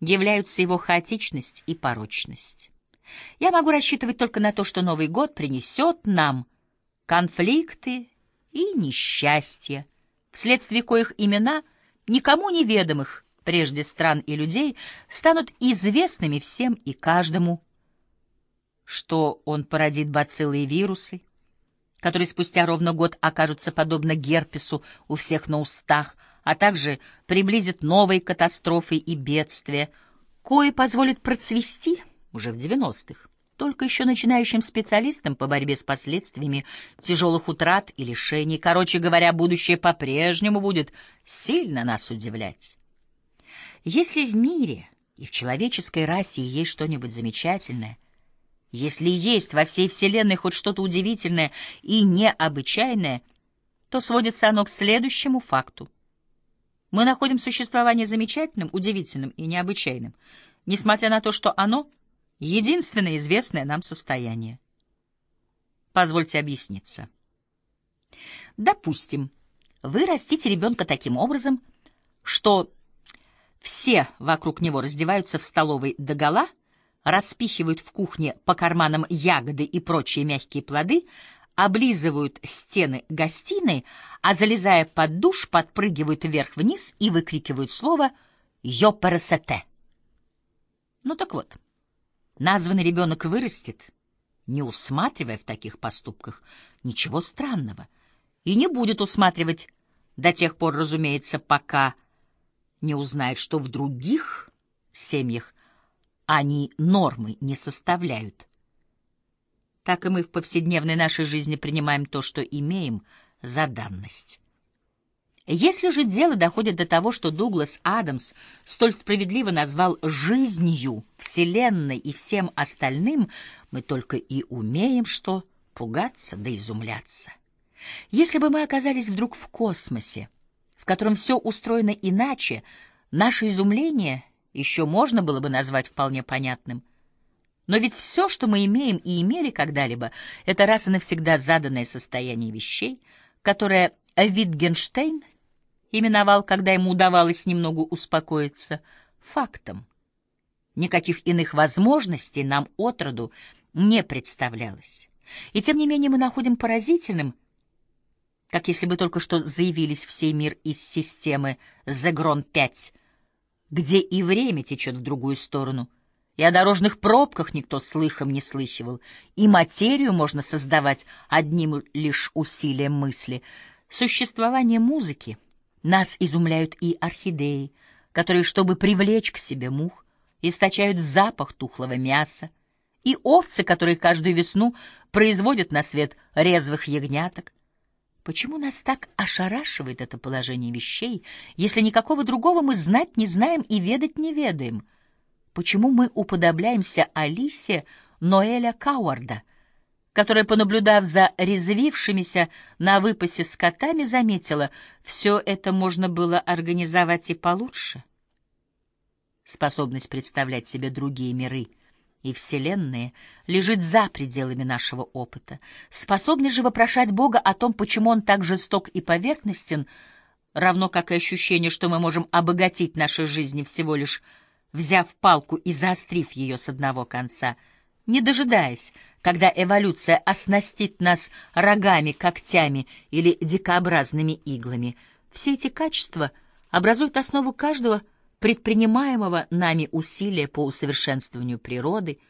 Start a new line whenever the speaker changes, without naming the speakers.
являются его хаотичность и порочность. Я могу рассчитывать только на то, что Новый год принесет нам конфликты и несчастья, вследствие коих имена никому неведомых прежде стран и людей станут известными всем и каждому, что он породит бациллы и вирусы, которые спустя ровно год окажутся подобно герпесу у всех на устах, а также приблизит новые катастрофы и бедствия, кое позволит процвести уже в 90-х только еще начинающим специалистам по борьбе с последствиями тяжелых утрат и лишений. Короче говоря, будущее по-прежнему будет сильно нас удивлять. Если в мире и в человеческой расе есть что-нибудь замечательное, если есть во всей Вселенной хоть что-то удивительное и необычайное, то сводится оно к следующему факту. Мы находим существование замечательным, удивительным и необычайным, несмотря на то, что оно — единственное известное нам состояние. Позвольте объясниться. Допустим, вы растите ребенка таким образом, что все вокруг него раздеваются в столовой догола, распихивают в кухне по карманам ягоды и прочие мягкие плоды, облизывают стены гостиной, а, залезая под душ, подпрыгивают вверх-вниз и выкрикивают слово «Йопересете». Ну так вот, названный ребенок вырастет, не усматривая в таких поступках ничего странного, и не будет усматривать до тех пор, разумеется, пока не узнает, что в других семьях они нормы не составляют так и мы в повседневной нашей жизни принимаем то, что имеем, за данность. Если же дело доходит до того, что Дуглас Адамс столь справедливо назвал жизнью, Вселенной и всем остальным, мы только и умеем что пугаться да изумляться. Если бы мы оказались вдруг в космосе, в котором все устроено иначе, наше изумление еще можно было бы назвать вполне понятным — но ведь все, что мы имеем и имели когда-либо, это раз и навсегда заданное состояние вещей, которое Витгенштейн именовал, когда ему удавалось немного успокоиться, фактом. Никаких иных возможностей нам отроду не представлялось. И тем не менее мы находим поразительным, как если бы только что заявились в сей мир из системы Зегрон-5, где и время течет в другую сторону — и о дорожных пробках никто слыхом не слыхивал, и материю можно создавать одним лишь усилием мысли. Существование музыки нас изумляют и орхидеи, которые, чтобы привлечь к себе мух, источают запах тухлого мяса, и овцы, которые каждую весну производят на свет резвых ягняток. Почему нас так ошарашивает это положение вещей, если никакого другого мы знать не знаем и ведать не ведаем — почему мы уподобляемся Алисе Ноэля Кауарда, которая, понаблюдав за резвившимися на выпасе скотами, заметила, все это можно было организовать и получше. Способность представлять себе другие миры и вселенные лежит за пределами нашего опыта. Способность же вопрошать Бога о том, почему Он так жесток и поверхностен, равно как и ощущение, что мы можем обогатить наши жизни всего лишь взяв палку и заострив ее с одного конца, не дожидаясь, когда эволюция оснастит нас рогами, когтями или дикообразными иглами. Все эти качества образуют основу каждого предпринимаемого нами усилия по усовершенствованию природы —